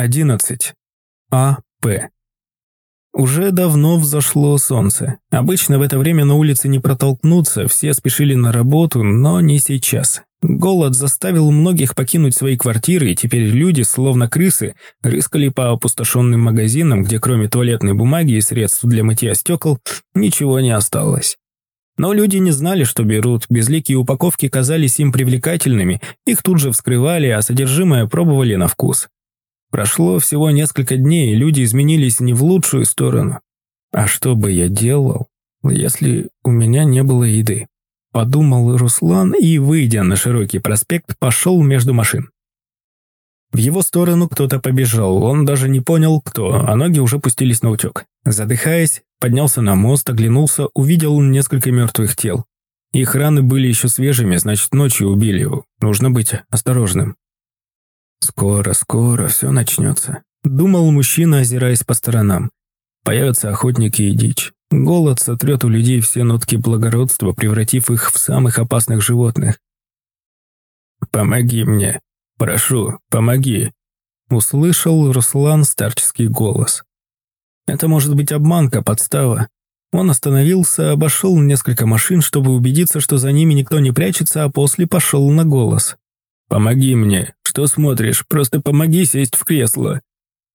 11. А.П. Уже давно взошло солнце. Обычно в это время на улице не протолкнуться, все спешили на работу, но не сейчас. Голод заставил многих покинуть свои квартиры, и теперь люди, словно крысы, рыскали по опустошенным магазинам, где кроме туалетной бумаги и средств для мытья стекол ничего не осталось. Но люди не знали, что берут, безликие упаковки казались им привлекательными, их тут же вскрывали, а содержимое пробовали на вкус. Прошло всего несколько дней, и люди изменились не в лучшую сторону. А что бы я делал, если у меня не было еды? Подумал Руслан и, выйдя на широкий проспект, пошел между машин. В его сторону кто-то побежал, он даже не понял, кто, а ноги уже пустились на утек. Задыхаясь, поднялся на мост, оглянулся, увидел несколько мертвых тел. Их раны были еще свежими, значит, ночью убили его. Нужно быть осторожным. «Скоро, скоро все начнется», — думал мужчина, озираясь по сторонам. Появятся охотники и дичь. Голод сотрет у людей все нотки благородства, превратив их в самых опасных животных. «Помоги мне. Прошу, помоги», — услышал Руслан старческий голос. «Это может быть обманка, подстава». Он остановился, обошел несколько машин, чтобы убедиться, что за ними никто не прячется, а после пошел на голос. «Помоги мне. Что смотришь? Просто помоги сесть в кресло».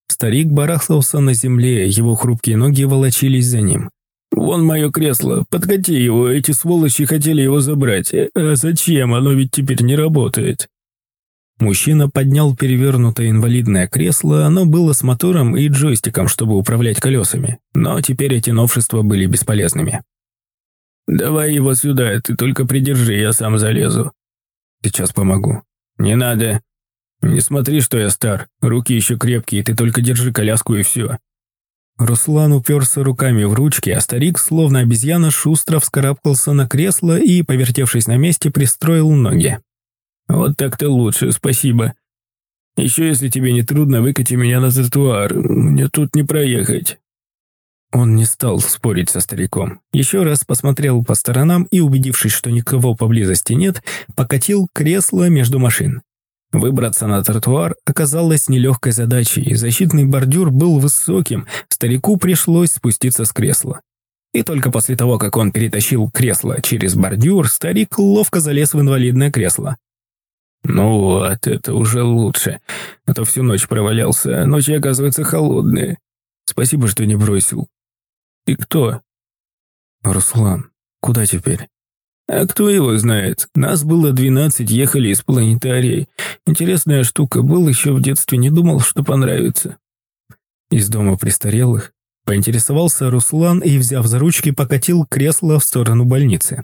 Старик барахтался на земле, его хрупкие ноги волочились за ним. «Вон мое кресло, подкати его, эти сволочи хотели его забрать. А зачем? Оно ведь теперь не работает». Мужчина поднял перевернутое инвалидное кресло, оно было с мотором и джойстиком, чтобы управлять колесами, но теперь эти новшества были бесполезными. «Давай его сюда, ты только придержи, я сам залезу». «Сейчас помогу». «Не надо. Не смотри, что я стар. Руки еще крепкие, ты только держи коляску и все». Руслан уперся руками в ручки, а старик, словно обезьяна, шустро вскарабкался на кресло и, повертевшись на месте, пристроил ноги. «Вот так-то лучше, спасибо. Еще если тебе не трудно, выкати меня на тротуар. Мне тут не проехать». Он не стал спорить со стариком. Еще раз посмотрел по сторонам и, убедившись, что никого поблизости нет, покатил кресло между машин. Выбраться на тротуар оказалось нелегкой задачей, защитный бордюр был высоким, старику пришлось спуститься с кресла. И только после того, как он перетащил кресло через бордюр, старик ловко залез в инвалидное кресло. «Ну вот, это уже лучше. А то всю ночь провалялся, ночи, оказывается, холодные. Спасибо, что не бросил. «И кто?» «Руслан, куда теперь?» «А кто его знает? Нас было двенадцать, ехали из планетария. Интересная штука, был еще в детстве, не думал, что понравится». Из дома престарелых поинтересовался Руслан и, взяв за ручки, покатил кресло в сторону больницы.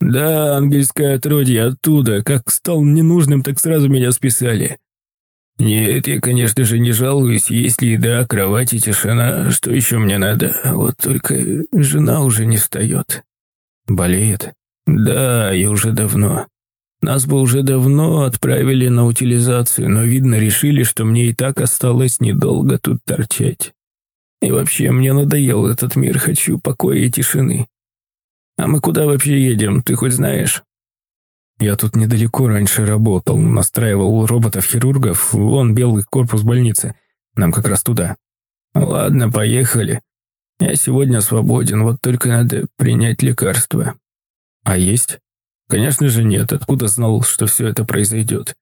«Да, ангельское отродье оттуда. Как стал ненужным, так сразу меня списали. «Нет, я, конечно же, не жалуюсь, есть ли еда, кровать и тишина, что еще мне надо, вот только жена уже не встает». «Болеет?» «Да, и уже давно. Нас бы уже давно отправили на утилизацию, но, видно, решили, что мне и так осталось недолго тут торчать. И вообще, мне надоел этот мир, хочу покоя и тишины. А мы куда вообще едем, ты хоть знаешь?» Я тут недалеко раньше работал, настраивал роботов-хирургов, вон белый корпус больницы. Нам как раз туда. Ладно, поехали. Я сегодня свободен, вот только надо принять лекарство. А есть? Конечно же нет, откуда знал, что все это произойдет.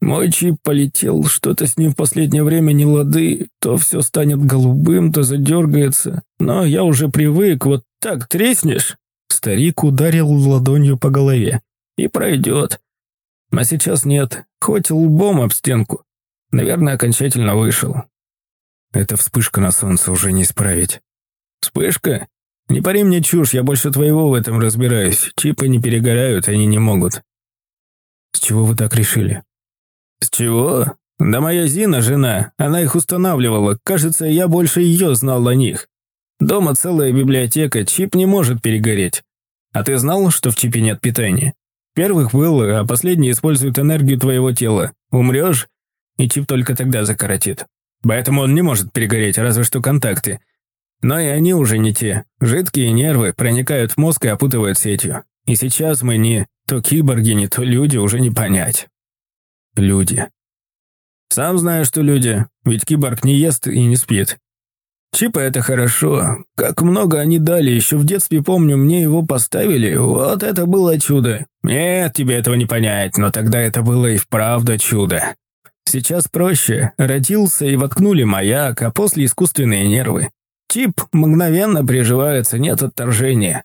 Мой чип полетел, что-то с ним в последнее время не лады, то все станет голубым, то задергается. Но я уже привык, вот так треснешь. Старик ударил ладонью по голове. И пройдет. А сейчас нет, хоть лбом об стенку. Наверное, окончательно вышел. Это вспышка на солнце уже не исправить. Вспышка? Не пари мне чушь, я больше твоего в этом разбираюсь. Чипы не перегорают, они не могут. С чего вы так решили? С чего? Да моя Зина, жена, она их устанавливала. Кажется, я больше ее знал о них. Дома целая библиотека, чип не может перегореть. А ты знал, что в чипе нет питания? Первых был, а последний использует энергию твоего тела. Умрешь, и чип только тогда закоротит. Поэтому он не может перегореть, разве что контакты. Но и они уже не те. Жидкие нервы проникают в мозг и опутывают сетью. И сейчас мы не то киборги, не то люди уже не понять. Люди. Сам знаешь, что люди, ведь киборг не ест и не спит. Чипы – это хорошо. Как много они дали, еще в детстве помню, мне его поставили. Вот это было чудо. Нет, тебе этого не понять, но тогда это было и вправду чудо. Сейчас проще. Родился и воткнули маяк, а после искусственные нервы. Чип мгновенно приживается, нет отторжения.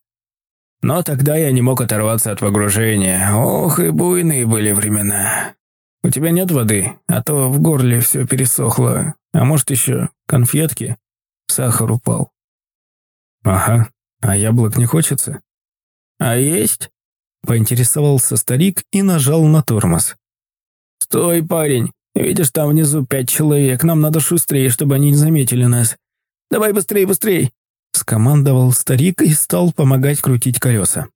Но тогда я не мог оторваться от погружения. Ох, и буйные были времена. У тебя нет воды, а то в горле все пересохло. А может еще конфетки? Сахар упал. Ага, а яблок не хочется? А есть? Поинтересовался старик и нажал на тормоз. «Стой, парень! Видишь, там внизу пять человек. Нам надо шустрее, чтобы они не заметили нас. Давай быстрее, быстрее!» Скомандовал старик и стал помогать крутить колеса.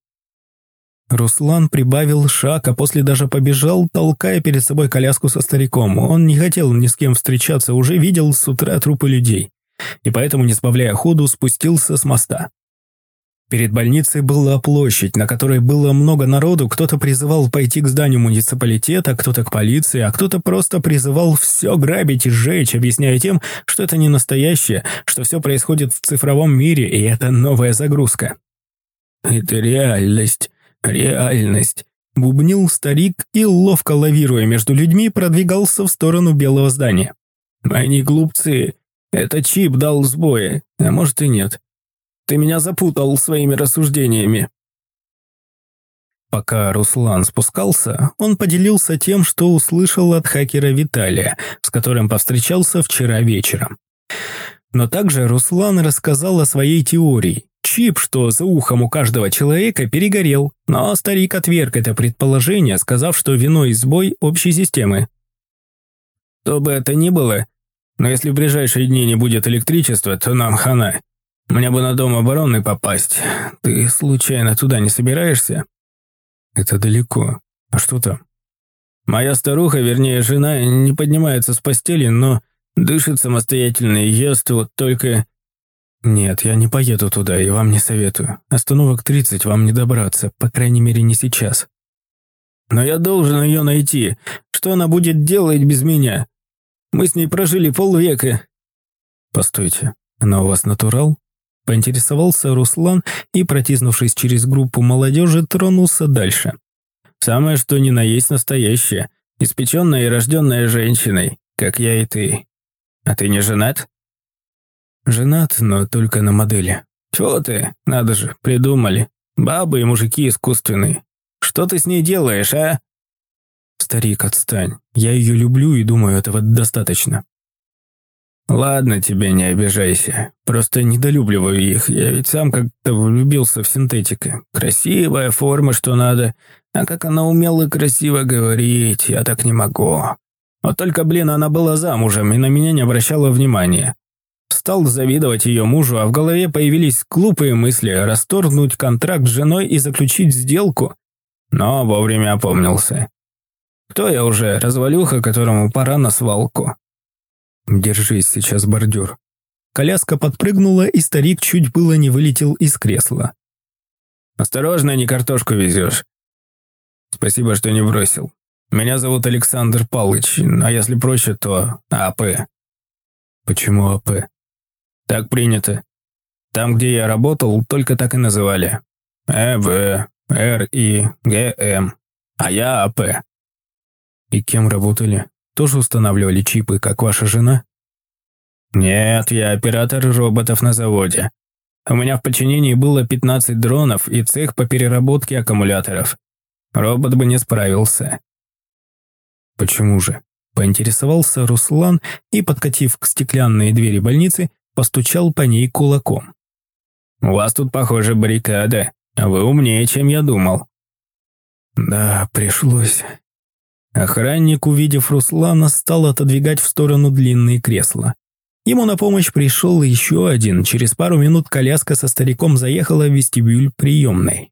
Руслан прибавил шаг, а после даже побежал, толкая перед собой коляску со стариком. Он не хотел ни с кем встречаться, уже видел с утра трупы людей. И поэтому, не сбавляя ходу, спустился с моста. Перед больницей была площадь, на которой было много народу, кто-то призывал пойти к зданию муниципалитета, кто-то к полиции, а кто-то просто призывал все грабить и сжечь, объясняя тем, что это не настоящее, что все происходит в цифровом мире, и это новая загрузка. «Это реальность, реальность», — бубнил старик и, ловко лавируя между людьми, продвигался в сторону белого здания. «Они глупцы, это чип дал сбои, а может и нет». Ты меня запутал своими рассуждениями». Пока Руслан спускался, он поделился тем, что услышал от хакера Виталия, с которым повстречался вчера вечером. Но также Руслан рассказал о своей теории. Чип, что за ухом у каждого человека, перегорел, но старик отверг это предположение, сказав, что виной сбой общей системы. «Что бы это ни было, но если в ближайшие дни не будет электричества, то нам хана. Мне бы на дом обороны попасть. Ты случайно туда не собираешься? Это далеко. А что там? Моя старуха, вернее, жена, не поднимается с постели, но дышит самостоятельно и ест вот только... Нет, я не поеду туда и вам не советую. Остановок 30 вам не добраться, по крайней мере, не сейчас. Но я должен ее найти. Что она будет делать без меня? Мы с ней прожили полвека. Постойте, она у вас натурал? Поинтересовался Руслан и, протиснувшись через группу молодежи, тронулся дальше. «Самое что ни на есть настоящее, испеченная и рожденная женщиной, как я и ты. А ты не женат?» «Женат, но только на модели». «Чего ты? Надо же, придумали. Бабы и мужики искусственные. Что ты с ней делаешь, а?» «Старик, отстань. Я ее люблю и думаю, этого достаточно». «Ладно тебе, не обижайся. Просто недолюбливаю их. Я ведь сам как-то влюбился в синтетика. Красивая форма, что надо. А как она умела красиво говорить, я так не могу. Вот только, блин, она была замужем и на меня не обращала внимания. Стал завидовать ее мужу, а в голове появились глупые мысли расторгнуть контракт с женой и заключить сделку. Но вовремя опомнился. Кто я уже, развалюха, которому пора на свалку? «Держись, сейчас бордюр». Коляска подпрыгнула, и старик чуть было не вылетел из кресла. «Осторожно, не картошку везешь». «Спасибо, что не бросил. Меня зовут Александр Палыч, а если проще, то АП». «Почему АП?» «Так принято. Там, где я работал, только так и называли. ЭВ, Р и ГМ. А я АП». «И кем работали?» Тоже устанавливали чипы, как ваша жена? Нет, я оператор роботов на заводе. У меня в подчинении было 15 дронов и цех по переработке аккумуляторов. Робот бы не справился. Почему же? Поинтересовался Руслан и, подкатив к стеклянной двери больницы, постучал по ней кулаком. «У вас тут, похоже, баррикада, вы умнее, чем я думал». «Да, пришлось. Охранник, увидев Руслана, стал отодвигать в сторону длинные кресла. Ему на помощь пришел еще один. Через пару минут коляска со стариком заехала в вестибюль приемной.